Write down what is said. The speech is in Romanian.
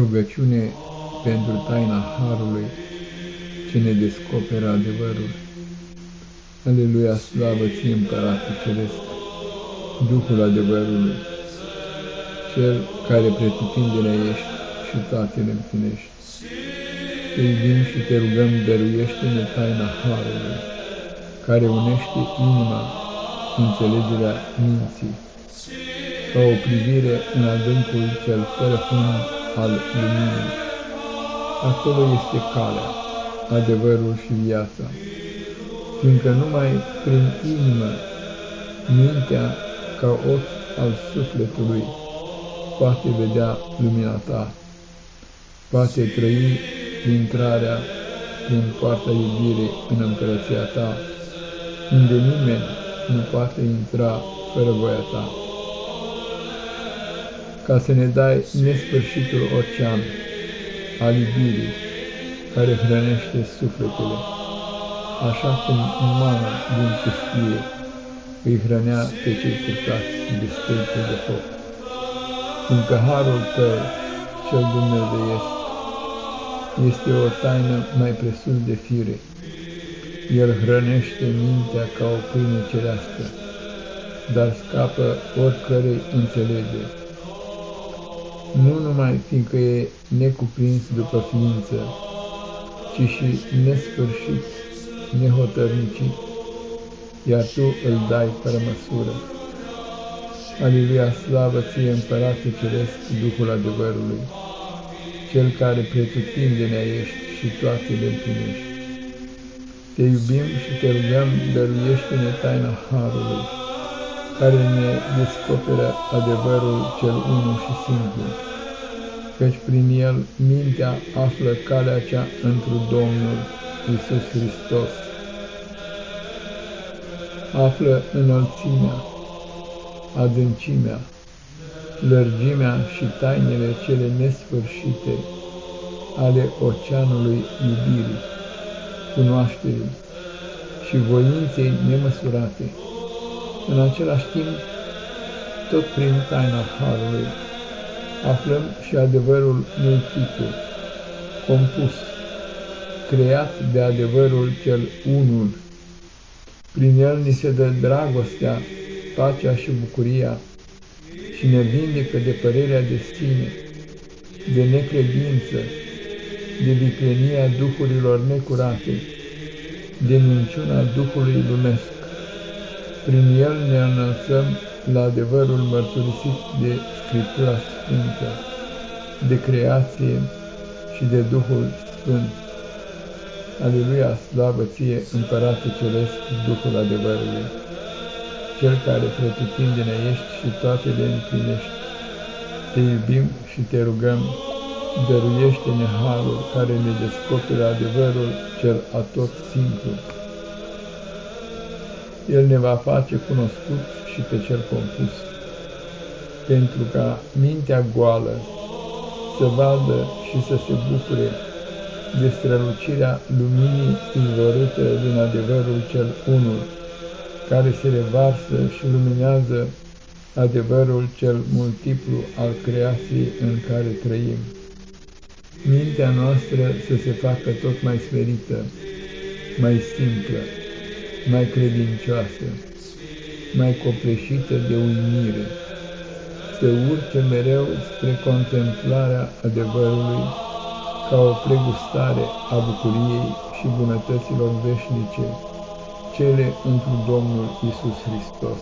Rugăciune pentru taina Harului ce ne descoperă adevărul. Aleluia, slavă ție, Împărate Ceresc, Duhul adevărului, Cel care pretutindene ești și toate le împlinești. Te iubim și te rugăm, dăruiește-ne taina Harului, care unește inima, înțelegerea minții, ca o privire în adâncul cel fără fund al luminii. Acolo este calea, adevărul și viața, fiindcă numai prin inimă, mintea, ca ochi al sufletului, poate vedea lumina ta, poate trăi intrarea prin poarta iubirii în împărăția ta, unde nimeni nu poate intra fără voia ta ca să ne dai nesfârșitul ocean al iubirii care hrănește sufletele, așa cum mana din pustie îi hrănea pe cei purtați de stâlpul de foc. Fiindcă harul tău, cel dumnezeiesc, este o taină mai presus de fire. El hrănește mintea ca o pâine cerească, dar scapă oricărei înțelegeri nu numai fiindcă e necuprins după ființă, ci și nesfârșit, nehotărnicit, iar Tu îl dai fără măsură. Aleluia, slavă ție, Împărate Ceresc, Duhul adevărului, Cel care pretutindene ești și toate le împlinești. Te iubim și te rugăm, dăruiește-ne taina Harului, care ne descoperă adevărul cel unu și simplu, căci prin el mintea află calea cea întru Domnul Iisus Hristos. Află înălțimea, adâncimea, lărgimea și tainele cele nesfârșite ale oceanului iubirii, cunoașterii și voinței nemăsurate în același timp, tot prin taina Harului, aflăm și adevărul multiplu, compus, creat de adevărul cel unul. Prin el ni se dă dragostea, pacea și bucuria și ne vindecă de părerea de sine, de necredință, de viclenia duhurilor necurate, de minciuna Duhului lumesc. Prin el ne înălțăm la adevărul mărturisit de Scriptura Sfântă, de creație și de Duhul Sfânt. Aleluia, slavă ție, Împărate Ceresc, Duhul adevărului, Cel care pretutindene ești și toate le împlinești. Te iubim și te rugăm, dăruiește-ne harul care ne descoperă adevărul cel atot simplu. El ne va face cunoscut și pe cel compus, pentru ca mintea goală să vadă și să se bucure de strălucirea luminii izvorâtă din adevărul cel unul, care se revarsă și luminează adevărul cel multiplu al creației în care trăim. Mintea noastră să se facă tot mai sferită, mai simplă, mai credincioasă, mai copleșită de uimire, să urce mereu spre contemplarea adevărului ca o pregustare a bucuriei și bunătăților veșnice, cele întru Domnul Isus Hristos.